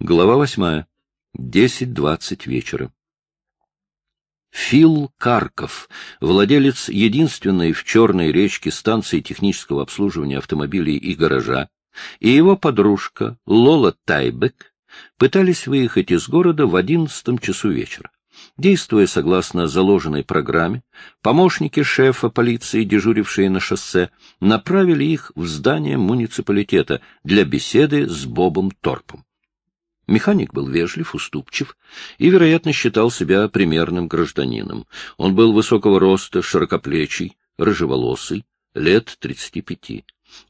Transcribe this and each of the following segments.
Глава восьмая. Десять-двадцать вечера. Фил Карков, владелец единственной в Черной речке станции технического обслуживания автомобилей и гаража, и его подружка Лола Тайбек пытались выехать из города в одиннадцатом часу вечера. Действуя согласно заложенной программе, помощники шефа полиции, дежурившие на шоссе, направили их в здание муниципалитета для беседы с Бобом Торпом. Механик был вежлив, уступчив и, вероятно, считал себя примерным гражданином. Он был высокого роста, широкоплечий, рыжеволосый, лет тридцати пяти.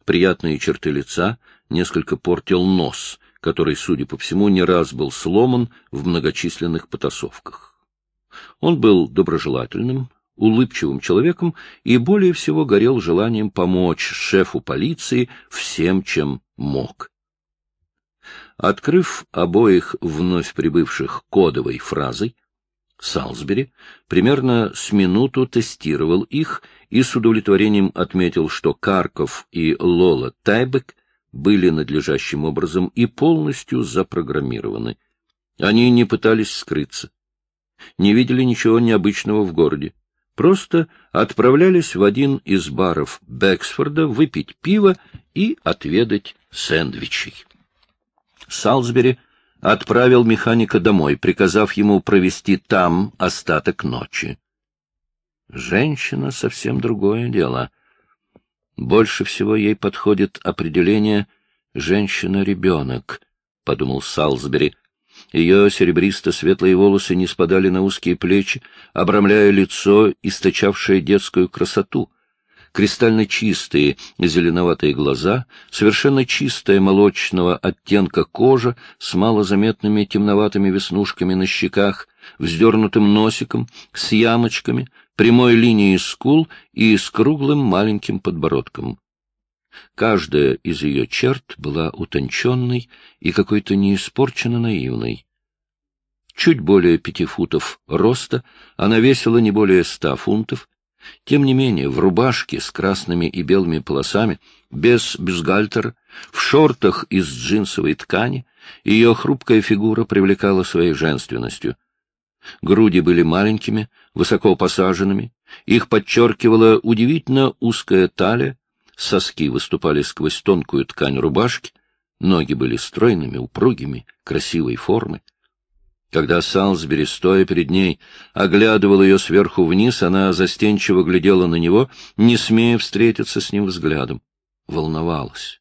Приятные черты лица несколько портил нос, который, судя по всему, не раз был сломан в многочисленных потасовках. Он был доброжелательным, улыбчивым человеком и более всего горел желанием помочь шефу полиции всем, чем мог. Открыв обоих вновь прибывших кодовой фразой, Салсбери примерно с минуту тестировал их и с удовлетворением отметил, что Карков и Лола Тайбек были надлежащим образом и полностью запрограммированы. Они не пытались скрыться, не видели ничего необычного в городе, просто отправлялись в один из баров Бэксфорда выпить пиво и отведать сэндвичей. Салсбери отправил механика домой, приказав ему провести там остаток ночи. Женщина — совсем другое дело. Больше всего ей подходит определение «женщина-ребенок», — подумал Салсбери. Ее серебристо-светлые волосы не спадали на узкие плечи, обрамляя лицо, источавшее детскую красоту кристально чистые зеленоватые глаза, совершенно чистая молочного оттенка кожа с малозаметными темноватыми веснушками на щеках, вздернутым носиком, с ямочками, прямой линией скул и с круглым маленьким подбородком. Каждая из ее черт была утонченной и какой-то неиспорченно наивной. Чуть более пяти футов роста, она весила не более ста фунтов, тем не менее, в рубашке с красными и белыми полосами, без бюстгальтера, в шортах из джинсовой ткани, ее хрупкая фигура привлекала своей женственностью. Груди были маленькими, высоко посаженными, их подчеркивала удивительно узкая талия, соски выступали сквозь тонкую ткань рубашки, ноги были стройными, упругими, красивой формы. Когда Салсбери, стоя перед ней, оглядывал ее сверху вниз, она застенчиво глядела на него, не смея встретиться с ним взглядом. Волновалась.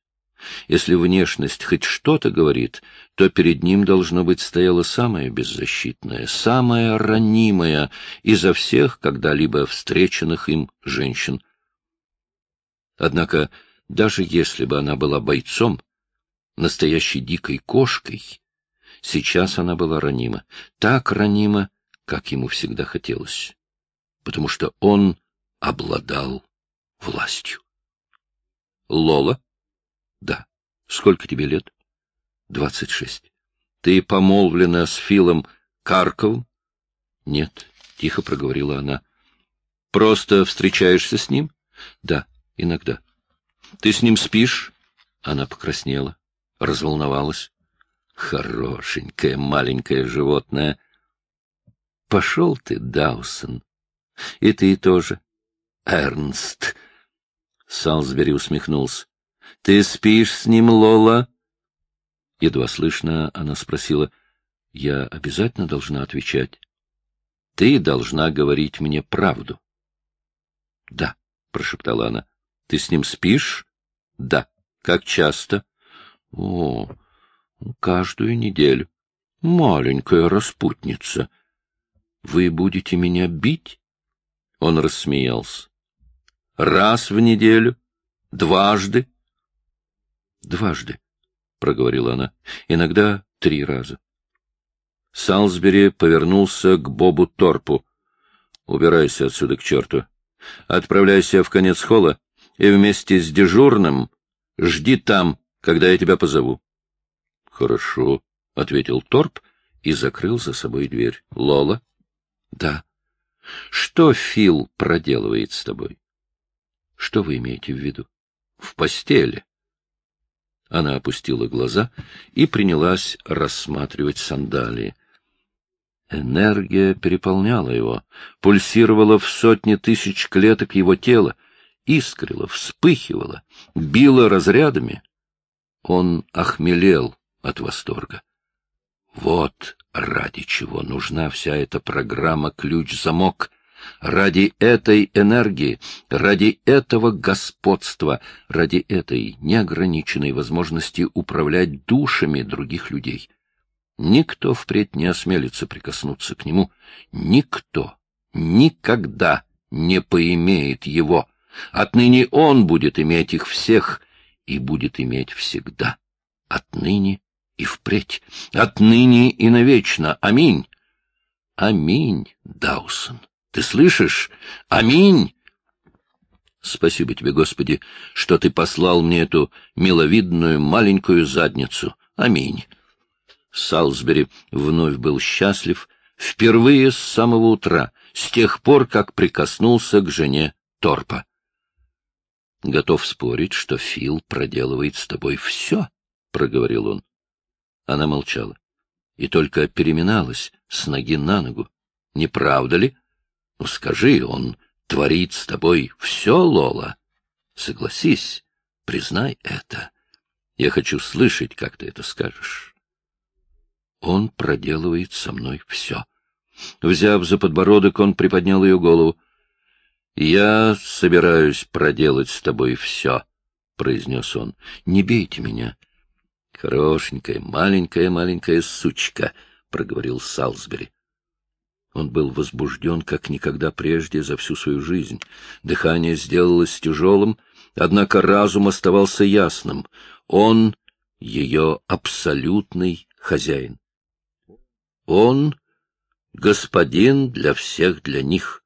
Если внешность хоть что-то говорит, то перед ним, должно быть, стояла самая беззащитная, самая ранимая изо всех когда-либо встреченных им женщин. Однако, даже если бы она была бойцом, настоящей дикой кошкой, Сейчас она была ранима, так ранима, как ему всегда хотелось, потому что он обладал властью. — Лола? — Да. — Сколько тебе лет? — Двадцать шесть. — Ты помолвлена с Филом Карковым? — Нет, — тихо проговорила она. — Просто встречаешься с ним? — Да, иногда. — Ты с ним спишь? Она покраснела, разволновалась. Хорошенькое маленькое животное. Пошел ты, Даусон. И ты тоже. Эрнст. Салсбери усмехнулся. Ты спишь с ним, Лола? Едва слышно, она спросила. Я обязательно должна отвечать. Ты должна говорить мне правду. Да, прошептала она. Ты с ним спишь? Да. Как часто? О, Каждую неделю. Маленькая распутница. Вы будете меня бить? Он рассмеялся. Раз в неделю? Дважды? Дважды, проговорила она. Иногда три раза. Салсбери повернулся к Бобу Торпу. Убирайся отсюда к черту. Отправляйся в конец холла и вместе с дежурным жди там, когда я тебя позову. — Хорошо, — ответил Торп и закрыл за собой дверь. — Лола? — Да. — Что Фил проделывает с тобой? — Что вы имеете в виду? — В постели. Она опустила глаза и принялась рассматривать сандалии. Энергия переполняла его, пульсировала в сотни тысяч клеток его тела, искрила, вспыхивала, била разрядами. Он охмелел от восторга. Вот ради чего нужна вся эта программа «Ключ-замок». Ради этой энергии, ради этого господства, ради этой неограниченной возможности управлять душами других людей. Никто впредь не осмелится прикоснуться к нему. Никто никогда не поимеет его. Отныне он будет иметь их всех и будет иметь всегда. Отныне и впредь, отныне и навечно. Аминь. Аминь, Даусон. Ты слышишь? Аминь. Спасибо тебе, Господи, что ты послал мне эту миловидную маленькую задницу. Аминь. Салсбери вновь был счастлив впервые с самого утра, с тех пор, как прикоснулся к жене Торпа. Готов спорить, что Фил проделывает с тобой все, — проговорил он. Она молчала и только переминалась с ноги на ногу. Не правда ли? Ну, скажи, он творит с тобой все, Лола. Согласись, признай это. Я хочу слышать, как ты это скажешь. Он проделывает со мной все. Взяв за подбородок, он приподнял ее голову. — Я собираюсь проделать с тобой все, — произнес он. — Не бейте меня. — Хорошенькая, маленькая-маленькая сучка, — проговорил Салсбери. Он был возбужден, как никогда прежде за всю свою жизнь. Дыхание сделалось тяжелым, однако разум оставался ясным. Он — ее абсолютный хозяин. Он — господин для всех для них.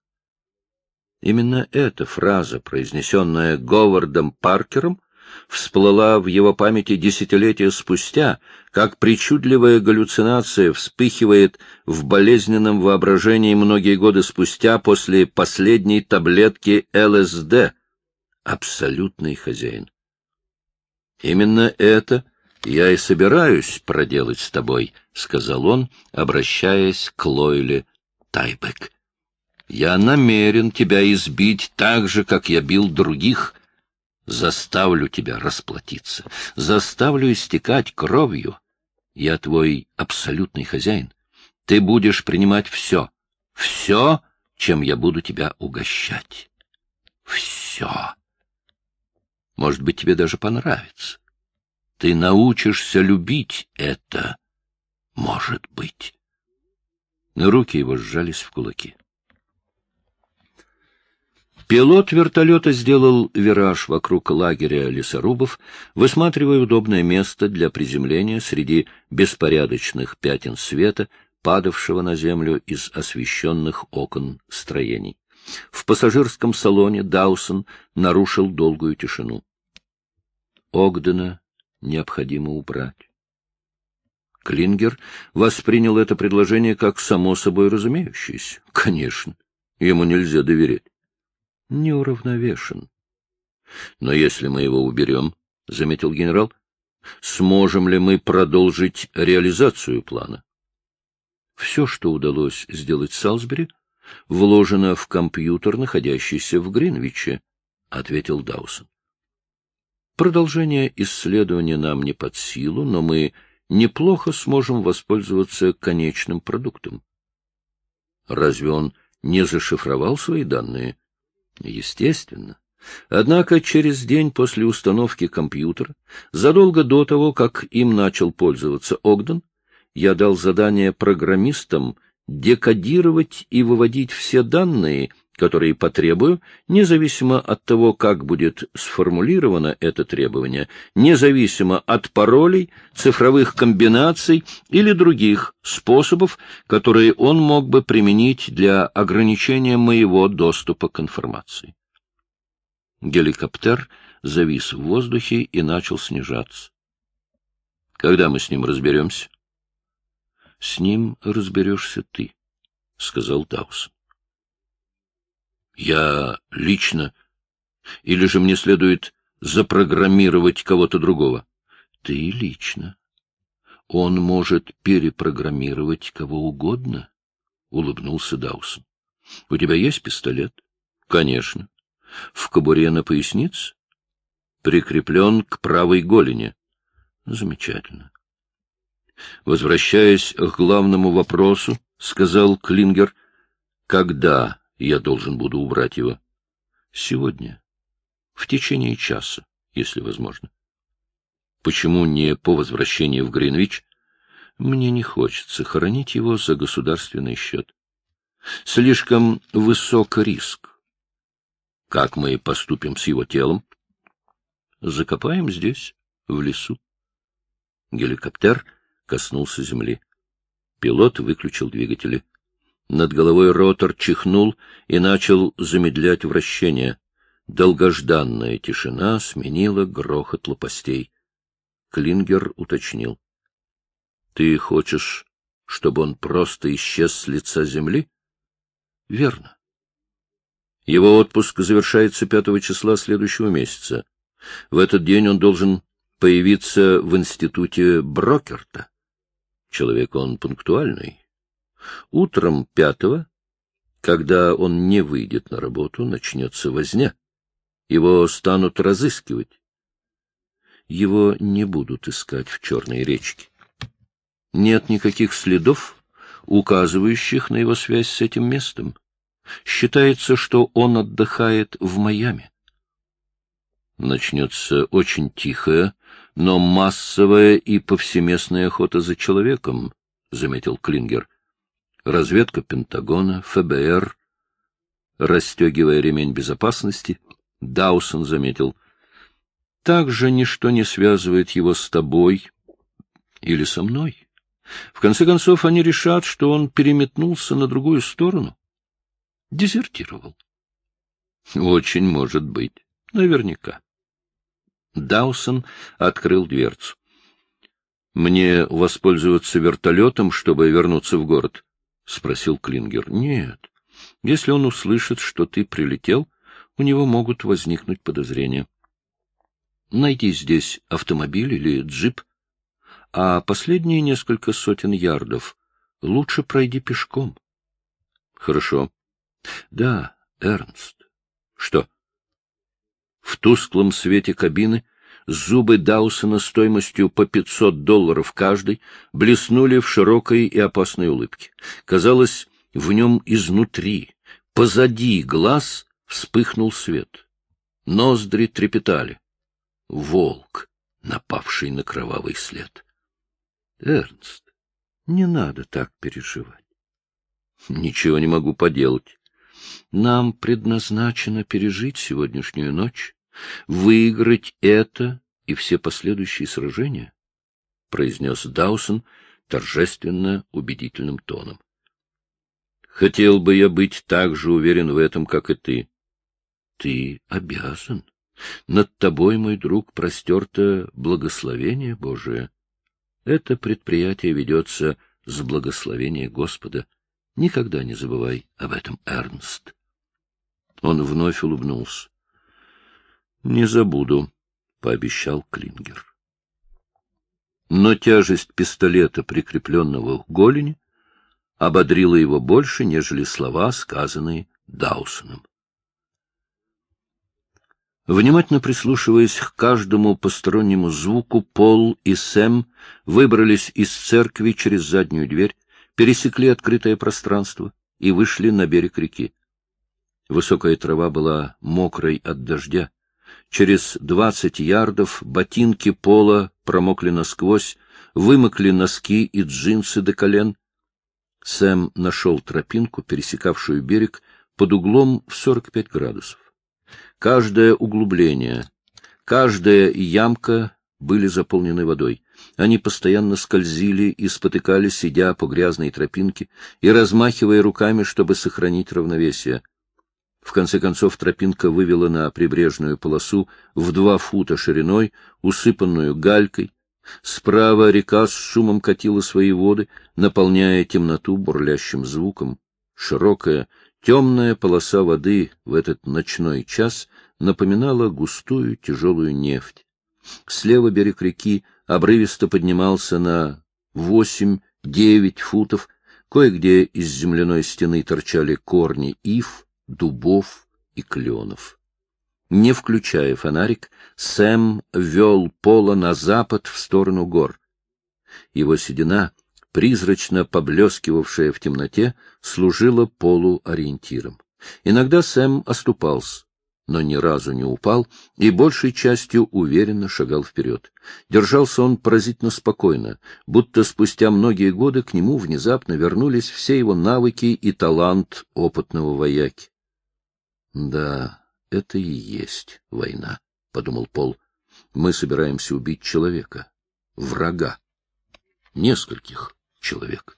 Именно эта фраза, произнесенная Говардом Паркером, всплыла в его памяти десятилетия спустя, как причудливая галлюцинация вспыхивает в болезненном воображении многие годы спустя после последней таблетки ЛСД. Абсолютный хозяин. Именно это я и собираюсь проделать с тобой, — сказал он, обращаясь к Лойле Тайбек. Я намерен тебя избить так же, как я бил других. Заставлю тебя расплатиться, заставлю истекать кровью. Я твой абсолютный хозяин. Ты будешь принимать все, все, чем я буду тебя угощать. Все. Может быть, тебе даже понравится. Ты научишься любить это. Может быть. Руки его сжались в кулаки. Пилот вертолета сделал вираж вокруг лагеря лесорубов, высматривая удобное место для приземления среди беспорядочных пятен света, падавшего на землю из освещенных окон строений. В пассажирском салоне Даусон нарушил долгую тишину. Огдена необходимо убрать. Клингер воспринял это предложение как само собой разумеющееся. Конечно, ему нельзя доверять неуравновешен. Но если мы его уберем, — заметил генерал, — сможем ли мы продолжить реализацию плана? Все, что удалось сделать Салсбери, вложено в компьютер, находящийся в Гринвиче, — ответил Даусон. Продолжение исследования нам не под силу, но мы неплохо сможем воспользоваться конечным продуктом. Разве он не зашифровал свои данные? Естественно. Однако через день после установки компьютера, задолго до того, как им начал пользоваться Огден, я дал задание программистам декодировать и выводить все данные, которые потребую, независимо от того, как будет сформулировано это требование, независимо от паролей, цифровых комбинаций или других способов, которые он мог бы применить для ограничения моего доступа к информации. Геликоптер завис в воздухе и начал снижаться. Когда мы с ним разберемся? — С ним разберешься ты, — сказал Даусон. Я лично? Или же мне следует запрограммировать кого-то другого? Ты лично. Он может перепрограммировать кого угодно, — улыбнулся Даусон. — У тебя есть пистолет? — Конечно. — В кобуре на пояснице? — Прикреплен к правой голени. — Замечательно. Возвращаясь к главному вопросу, — сказал Клингер, — когда я должен буду убрать его? — Сегодня. В течение часа, если возможно. Почему не по возвращении в Гринвич? Мне не хочется хоронить его за государственный счет. Слишком высок риск. Как мы поступим с его телом? Закопаем здесь, в лесу. Геликоптер коснулся земли. Пилот выключил двигатели. Над головой ротор чихнул и начал замедлять вращение. Долгожданная тишина сменила грохот лопастей. Клингер уточнил. — Ты хочешь, чтобы он просто исчез с лица земли? — Верно. Его отпуск завершается пятого числа следующего месяца. В этот день он должен появиться в институте Брокерта. Человек он пунктуальный. Утром пятого, когда он не выйдет на работу, начнется возня. Его станут разыскивать его не будут искать в Черной речке. Нет никаких следов, указывающих на его связь с этим местом. Считается, что он отдыхает в Майами. Начнется очень тихая, но массовая и повсеместная охота за человеком, — заметил Клингер. Разведка Пентагона, ФБР. Расстегивая ремень безопасности, Даусон заметил — также ничто не связывает его с тобой или со мной. В конце концов, они решат, что он переметнулся на другую сторону. Дезертировал. Очень может быть. Наверняка. Даусон открыл дверцу. — Мне воспользоваться вертолетом, чтобы вернуться в город? — спросил Клингер. — Нет. Если он услышит, что ты прилетел, у него могут возникнуть подозрения. Найди здесь автомобиль или джип, а последние несколько сотен ярдов лучше пройди пешком. — Хорошо. — Да, Эрнст. — Что? В тусклом свете кабины зубы Даусона стоимостью по пятьсот долларов каждый блеснули в широкой и опасной улыбке. Казалось, в нем изнутри, позади глаз, вспыхнул свет. Ноздри трепетали волк, напавший на кровавый след. Эрнст, не надо так переживать. Ничего не могу поделать. Нам предназначено пережить сегодняшнюю ночь, выиграть это и все последующие сражения, — произнес Даусон торжественно убедительным тоном. Хотел бы я быть так же уверен в этом, как и ты. Ты обязан. Над тобой, мой друг, простерто благословение Божие. Это предприятие ведется с благословения Господа. Никогда не забывай об этом, Эрнст. Он вновь улыбнулся. — Не забуду, — пообещал Клингер. Но тяжесть пистолета, прикрепленного к голени, ободрила его больше, нежели слова, сказанные Даусоном. Внимательно прислушиваясь к каждому постороннему звуку, Пол и Сэм выбрались из церкви через заднюю дверь, пересекли открытое пространство и вышли на берег реки. Высокая трава была мокрой от дождя. Через двадцать ярдов ботинки Пола промокли насквозь, вымокли носки и джинсы до колен. Сэм нашел тропинку, пересекавшую берег, под углом в сорок пять градусов. Каждое углубление, каждая ямка были заполнены водой. Они постоянно скользили и спотыкались, сидя по грязной тропинке и размахивая руками, чтобы сохранить равновесие. В конце концов тропинка вывела на прибрежную полосу в два фута шириной, усыпанную галькой. Справа река с шумом катила свои воды, наполняя темноту бурлящим звуком. Широкая, Темная полоса воды в этот ночной час напоминала густую тяжелую нефть. Слева берег реки обрывисто поднимался на восемь-девять футов, кое-где из земляной стены торчали корни ив, дубов и кленов. Не включая фонарик, Сэм вел Пола на запад в сторону гор. Его седина, призрачно поблескивавшая в темноте, служила Полу ориентиром. Иногда Сэм оступался, но ни разу не упал и большей частью уверенно шагал вперед. Держался он поразительно спокойно, будто спустя многие годы к нему внезапно вернулись все его навыки и талант опытного вояки. Да, это и есть война, — подумал Пол. Мы собираемся убить человека, врага, нескольких человек.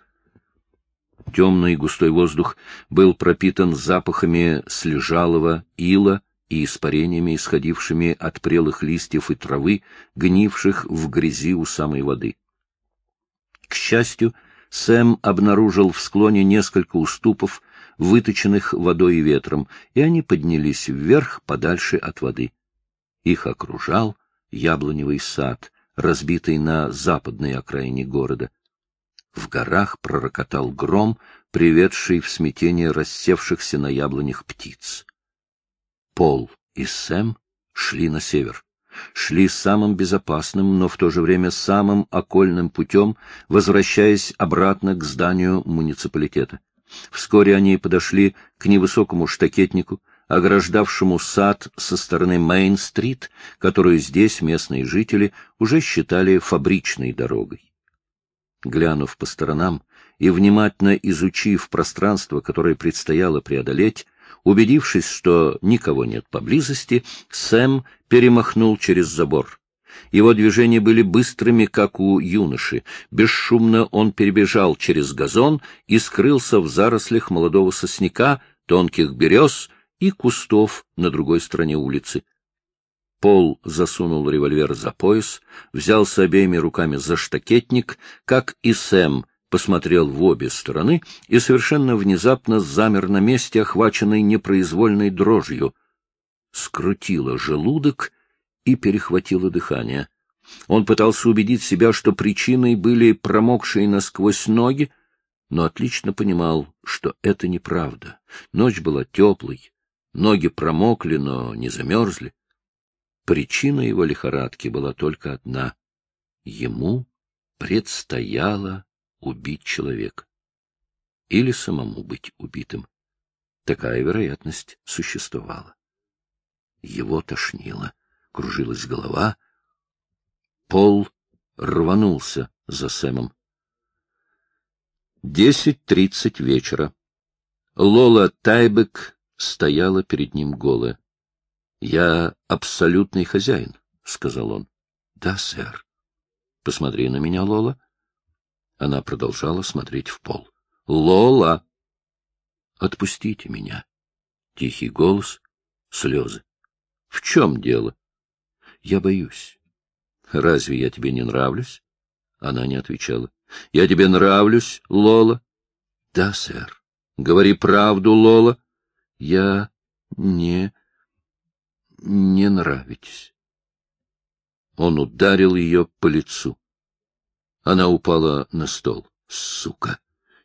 Темный густой воздух был пропитан запахами слежалого ила и испарениями, исходившими от прелых листьев и травы, гнивших в грязи у самой воды. К счастью, Сэм обнаружил в склоне несколько уступов, выточенных водой и ветром, и они поднялись вверх подальше от воды. Их окружал яблоневый сад, разбитый на западной окраине города. В горах пророкотал гром, приведший в смятение рассевшихся на яблонях птиц. Пол и Сэм шли на север шли самым безопасным, но в то же время самым окольным путем, возвращаясь обратно к зданию муниципалитета. Вскоре они подошли к невысокому штакетнику, ограждавшему сад со стороны Мейн-стрит, которую здесь местные жители уже считали фабричной дорогой. Глянув по сторонам и внимательно изучив пространство, которое предстояло преодолеть, убедившись, что никого нет поблизости, Сэм перемахнул через забор. Его движения были быстрыми, как у юноши. Бесшумно он перебежал через газон и скрылся в зарослях молодого сосняка, тонких берез и кустов на другой стороне улицы. Пол засунул револьвер за пояс, взялся обеими руками за штакетник, как и Сэм посмотрел в обе стороны и совершенно внезапно замер на месте, охваченный непроизвольной дрожью. Скрутило желудок — и перехватило дыхание. Он пытался убедить себя, что причиной были промокшие насквозь ноги, но отлично понимал, что это неправда. Ночь была теплой, ноги промокли, но не замерзли. Причина его лихорадки была только одна — ему предстояло убить человека. Или самому быть убитым. Такая вероятность существовала. Его тошнило кружилась голова. Пол рванулся за Сэмом. Десять тридцать вечера. Лола Тайбек стояла перед ним голая. — Я абсолютный хозяин, — сказал он. — Да, сэр. — Посмотри на меня, Лола. Она продолжала смотреть в пол. — Лола! — Отпустите меня. Тихий голос, слезы. — В чем дело? Я боюсь. Разве я тебе не нравлюсь? Она не отвечала. Я тебе нравлюсь, Лола? Да, сэр. Говори правду, Лола. Я не... не нравитесь. Он ударил ее по лицу. Она упала на стол. Сука!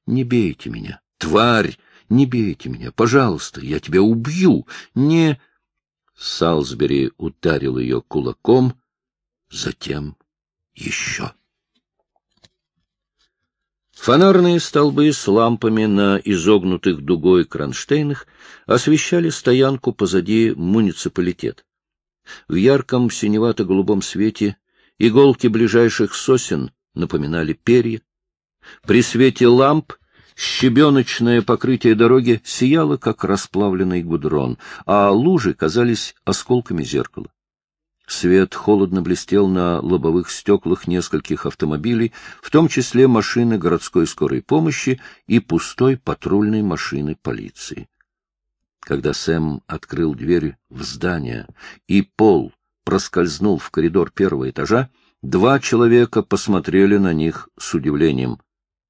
Не бейте меня! Тварь! Не бейте меня! Пожалуйста, я тебя убью! Не... Салсбери ударил ее кулаком, затем еще. Фонарные столбы с лампами на изогнутых дугой кронштейнах освещали стоянку позади муниципалитет. В ярком синевато-голубом свете иголки ближайших сосен напоминали перья. При свете ламп Щебеночное покрытие дороги сияло, как расплавленный гудрон, а лужи казались осколками зеркала. Свет холодно блестел на лобовых стеклах нескольких автомобилей, в том числе машины городской скорой помощи и пустой патрульной машины полиции. Когда Сэм открыл дверь в здание и Пол проскользнул в коридор первого этажа, два человека посмотрели на них с удивлением.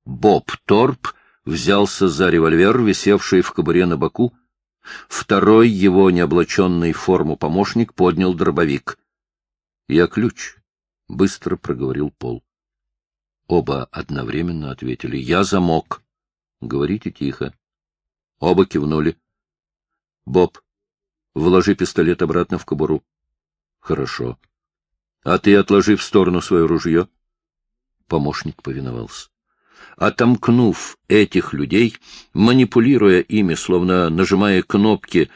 Боб Торп — взялся за револьвер, висевший в кобуре на боку. Второй, его необлаченный форму помощник, поднял дробовик. — Я ключ. быстро проговорил Пол. Оба одновременно ответили. — Я замок. — Говорите тихо. Оба кивнули. — Боб, вложи пистолет обратно в кобуру. — Хорошо. — А ты отложи в сторону свое ружье. Помощник повиновался. Отомкнув этих людей, манипулируя ими, словно нажимая кнопки,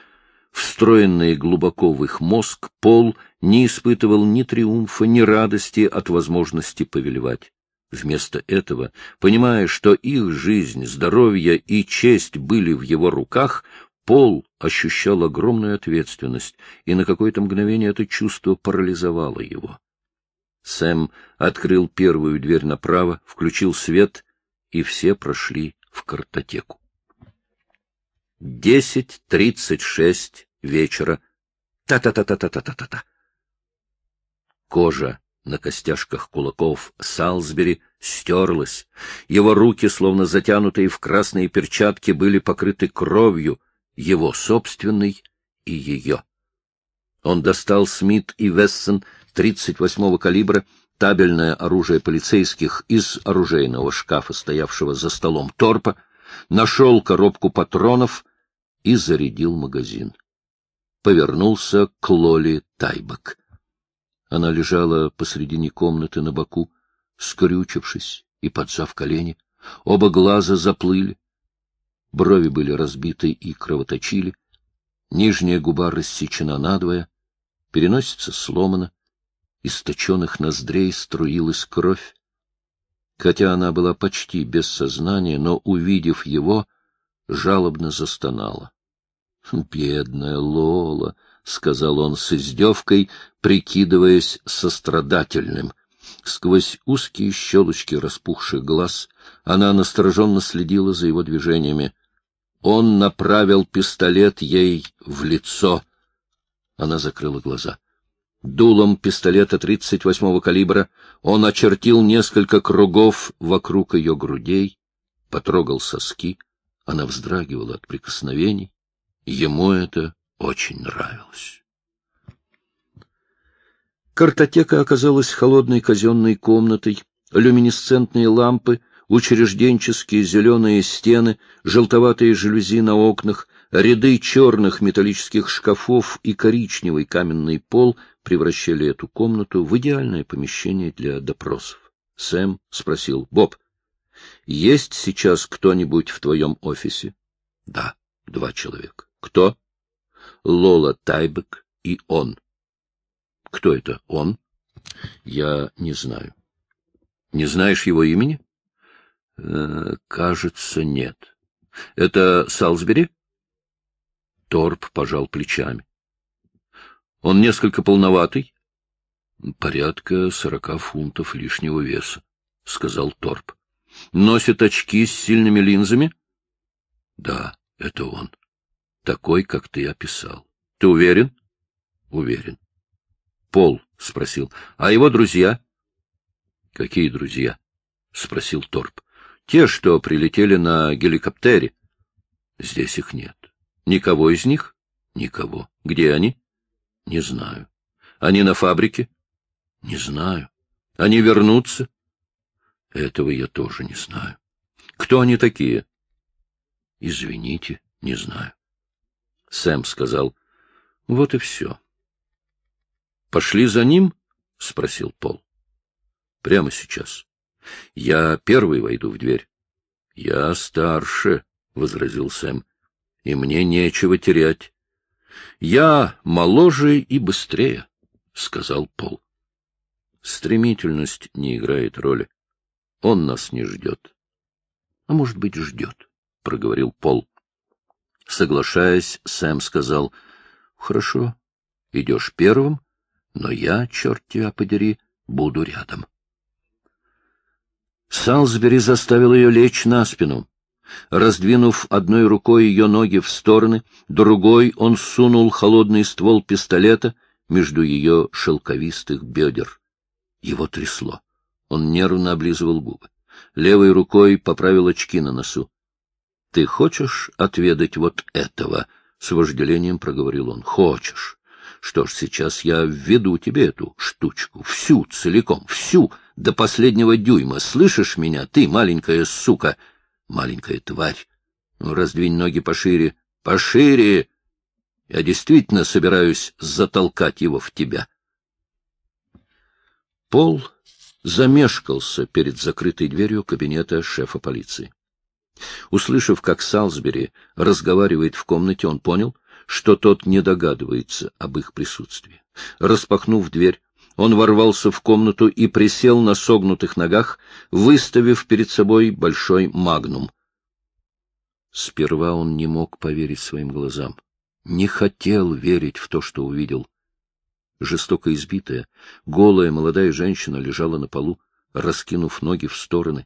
встроенные глубоко в их мозг, Пол не испытывал ни триумфа, ни радости от возможности повелевать. Вместо этого, понимая, что их жизнь, здоровье и честь были в его руках, Пол ощущал огромную ответственность, и на какое-то мгновение это чувство парализовало его. Сэм открыл первую дверь направо, включил свет, и все прошли в картотеку. Десять тридцать шесть вечера. Та-та-та-та-та-та-та-та. Кожа на костяшках кулаков Салсбери стерлась. Его руки, словно затянутые в красные перчатки, были покрыты кровью, его собственной и ее. Он достал Смит и Вессон 38-го калибра, табельное оружие полицейских из оружейного шкафа, стоявшего за столом торпа, нашел коробку патронов и зарядил магазин. Повернулся к Лоли Тайбак. Она лежала посредине комнаты на боку, скрючившись и поджав колени. Оба глаза заплыли. Брови были разбиты и кровоточили. Нижняя губа рассечена надвое, переносица сломана, из точенных ноздрей струилась кровь. Хотя она была почти без сознания, но, увидев его, жалобно застонала. — Бедная Лола! — сказал он с издевкой, прикидываясь сострадательным. Сквозь узкие щелочки распухших глаз она настороженно следила за его движениями. Он направил пистолет ей в лицо. Она закрыла глаза. Дулом пистолета 38-го калибра он очертил несколько кругов вокруг ее грудей, потрогал соски. Она вздрагивала от прикосновений. Ему это очень нравилось. Картотека оказалась холодной казенной комнатой, люминесцентные лампы, учрежденческие зеленые стены, желтоватые жалюзи на окнах, ряды черных металлических шкафов и коричневый каменный пол превращали эту комнату в идеальное помещение для допросов. Сэм спросил, — Боб, есть сейчас кто-нибудь в твоем офисе? — Да, два человека. — Кто? Лола Тайбек и он. Кто это он? Я не знаю. Не знаешь его имени? Э, кажется, нет. Это Салсбери? Торп пожал плечами. Он несколько полноватый? Порядка сорока фунтов лишнего веса, сказал Торп. Носит очки с сильными линзами? Да, это он такой, как ты описал. Ты уверен? Уверен. Пол спросил. А его друзья? Какие друзья? спросил Торп. Те, что прилетели на геликоптере. Здесь их нет. Никого из них? Никого. Где они? Не знаю. Они на фабрике? Не знаю. Они вернутся? Этого я тоже не знаю. Кто они такие? Извините, не знаю. Сэм сказал, — Вот и все. — Пошли за ним? — спросил Пол. — Прямо сейчас. Я первый войду в дверь. — Я старше, — возразил Сэм, — и мне нечего терять. — Я моложе и быстрее, — сказал Пол. Стремительность не играет роли. Он нас не ждет. — А может быть, ждет, — проговорил Пол. Соглашаясь, Сэм сказал, — Хорошо, идешь первым, но я, черт тебя подери, буду рядом. Салсбери заставил ее лечь на спину. Раздвинув одной рукой ее ноги в стороны, другой он сунул холодный ствол пистолета между ее шелковистых бедер. Его трясло. Он нервно облизывал губы. Левой рукой поправил очки на носу. Ты хочешь отведать вот этого? — с вожделением проговорил он. — Хочешь. Что ж, сейчас я введу тебе эту штучку, всю, целиком, всю, до последнего дюйма. Слышишь меня, ты, маленькая сука, маленькая тварь? Ну, раздвинь ноги пошире, пошире! Я действительно собираюсь затолкать его в тебя. Пол замешкался перед закрытой дверью кабинета шефа полиции. Услышав, как Салсбери разговаривает в комнате, он понял, что тот не догадывается об их присутствии. Распахнув дверь, он ворвался в комнату и присел на согнутых ногах, выставив перед собой большой магнум. Сперва он не мог поверить своим глазам, не хотел верить в то, что увидел. Жестоко избитая, голая молодая женщина лежала на полу, раскинув ноги в стороны.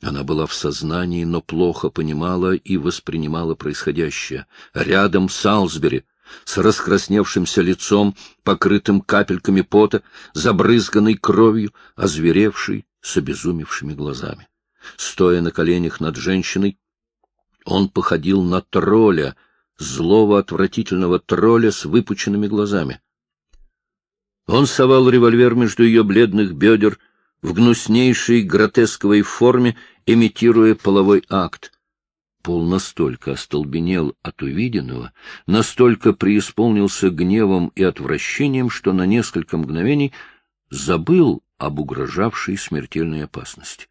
Она была в сознании, но плохо понимала и воспринимала происходящее. Рядом Салсбери, с раскрасневшимся лицом, покрытым капельками пота, забрызганной кровью, озверевший, с обезумевшими глазами. Стоя на коленях над женщиной, он походил на тролля, злого отвратительного тролля с выпученными глазами. Он совал револьвер между ее бледных бедер в гнуснейшей гротесковой форме, имитируя половой акт. Пол настолько остолбенел от увиденного, настолько преисполнился гневом и отвращением, что на несколько мгновений забыл об угрожавшей смертельной опасности.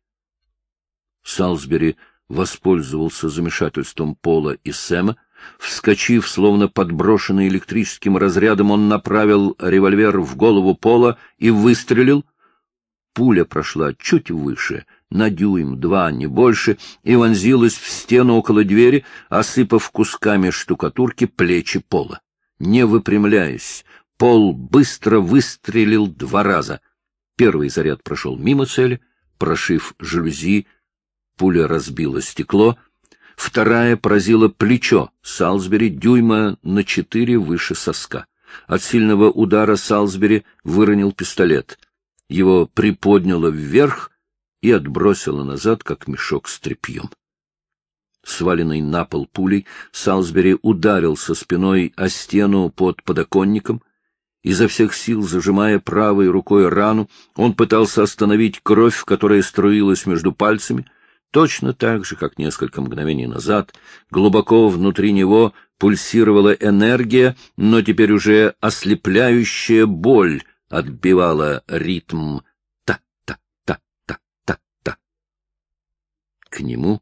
Салсбери воспользовался замешательством Пола и Сэма, Вскочив, словно подброшенный электрическим разрядом, он направил револьвер в голову Пола и выстрелил. Пуля прошла чуть выше, на дюйм, два, не больше, и вонзилась в стену около двери, осыпав кусками штукатурки плечи Пола. Не выпрямляясь, Пол быстро выстрелил два раза. Первый заряд прошел мимо цели, прошив жалюзи, пуля разбила стекло — Вторая поразила плечо Салсбери дюйма на четыре выше соска. От сильного удара Салсбери выронил пистолет. Его приподняло вверх и отбросило назад, как мешок с тряпьем. Сваленный на пол пулей, Салсбери ударился спиной о стену под подоконником. Изо всех сил, зажимая правой рукой рану, он пытался остановить кровь, которая струилась между пальцами — Точно так же, как несколько мгновений назад, глубоко внутри него пульсировала энергия, но теперь уже ослепляющая боль отбивала ритм К нему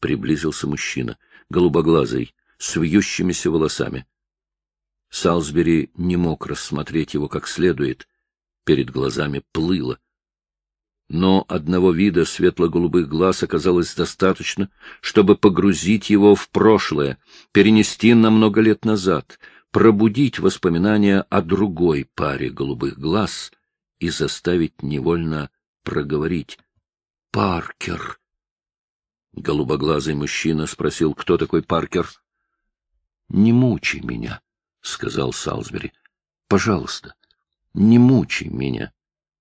приблизился мужчина, голубоглазый, с вьющимися волосами. Салсбери не мог рассмотреть его как следует. Перед глазами плыло но одного вида светло-голубых глаз оказалось достаточно, чтобы погрузить его в прошлое, перенести на много лет назад, пробудить воспоминания о другой паре голубых глаз и заставить невольно проговорить «Паркер». Голубоглазый мужчина спросил, кто такой Паркер. — Не мучай меня, — сказал Салсбери. — Пожалуйста, не мучай меня.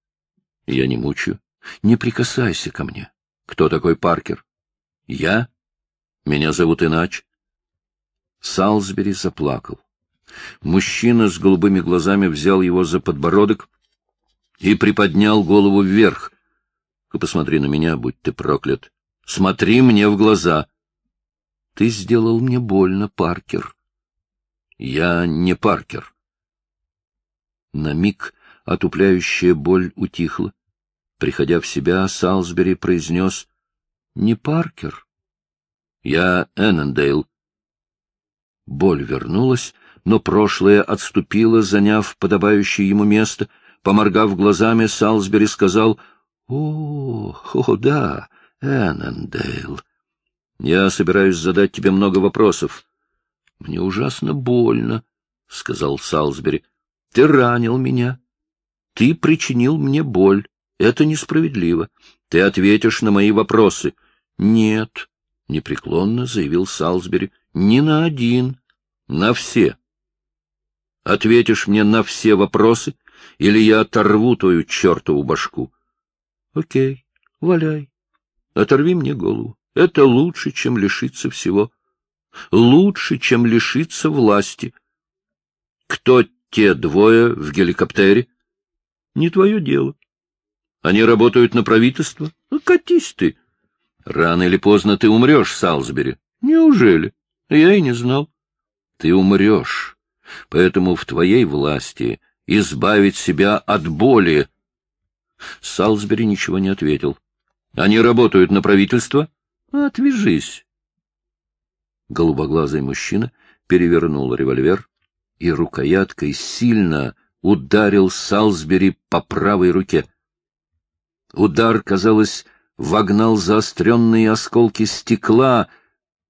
— Я не мучаю. Не прикасайся ко мне. Кто такой Паркер? Я? Меня зовут иначе. Салсбери заплакал. Мужчина с голубыми глазами взял его за подбородок и приподнял голову вверх. — Посмотри на меня, будь ты проклят. Смотри мне в глаза. — Ты сделал мне больно, Паркер. — Я не Паркер. На миг отупляющая боль утихла. Приходя в себя, Салсбери произнес «Не Паркер». «Я Эннендейл». Боль вернулась, но прошлое отступило, заняв подобающее ему место. Поморгав глазами, Салсбери сказал «О, о, да, Эннендейл. Я собираюсь задать тебе много вопросов». «Мне ужасно больно», — сказал Салсбери. «Ты ранил меня. Ты причинил мне боль. Это несправедливо. Ты ответишь на мои вопросы. — Нет, — непреклонно заявил Салсбери, — ни на один, на все. Ответишь мне на все вопросы, или я оторву твою чертову башку. — Окей, валяй. Оторви мне голову. Это лучше, чем лишиться всего. Лучше, чем лишиться власти. Кто те двое в геликоптере? Не твое дело. Они работают на правительство? Ну, катись ты. Рано или поздно ты умрешь, Салсбери. Неужели? Я и не знал. Ты умрешь. Поэтому в твоей власти избавить себя от боли. Салсбери ничего не ответил. Они работают на правительство? Отвяжись. Голубоглазый мужчина перевернул револьвер и рукояткой сильно ударил Салсбери по правой руке. Удар, казалось, вогнал заостренные осколки стекла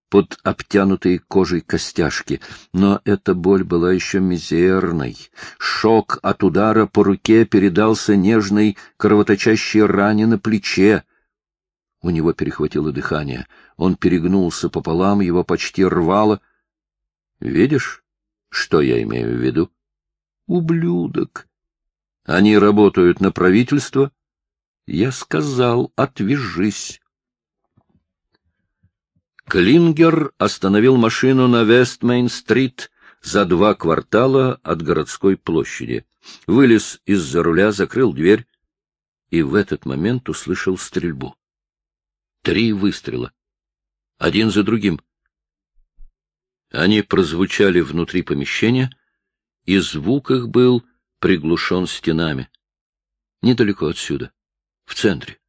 под обтянутые кожей костяшки, но эта боль была еще мизерной. Шок от удара по руке передался нежной кровоточащей ране на плече. У него перехватило дыхание. Он перегнулся пополам, его почти рвало. — Видишь, что я имею в виду? — Ублюдок. Они работают на правительство. Я сказал, отвяжись. Клингер остановил машину на Вестмейн-стрит за два квартала от городской площади. Вылез из-за руля, закрыл дверь и в этот момент услышал стрельбу. Три выстрела. Один за другим. Они прозвучали внутри помещения, и звук их был приглушен стенами. Недалеко отсюда, в центре.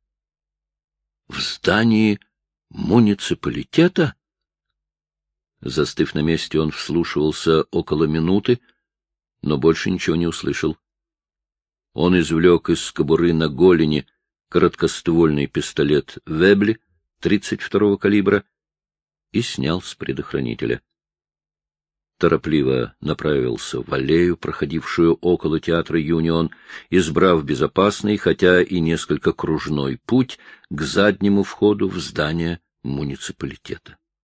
В здании муниципалитета? Застыв на месте, он вслушивался около минуты, но больше ничего не услышал. Он извлек из кобуры на голени короткоствольный пистолет Вебли 32-го калибра и снял с предохранителя. Торопливо направился в аллею, проходившую около театра «Юнион», избрав безопасный, хотя и несколько кружной путь к заднему входу в здание муниципалитета.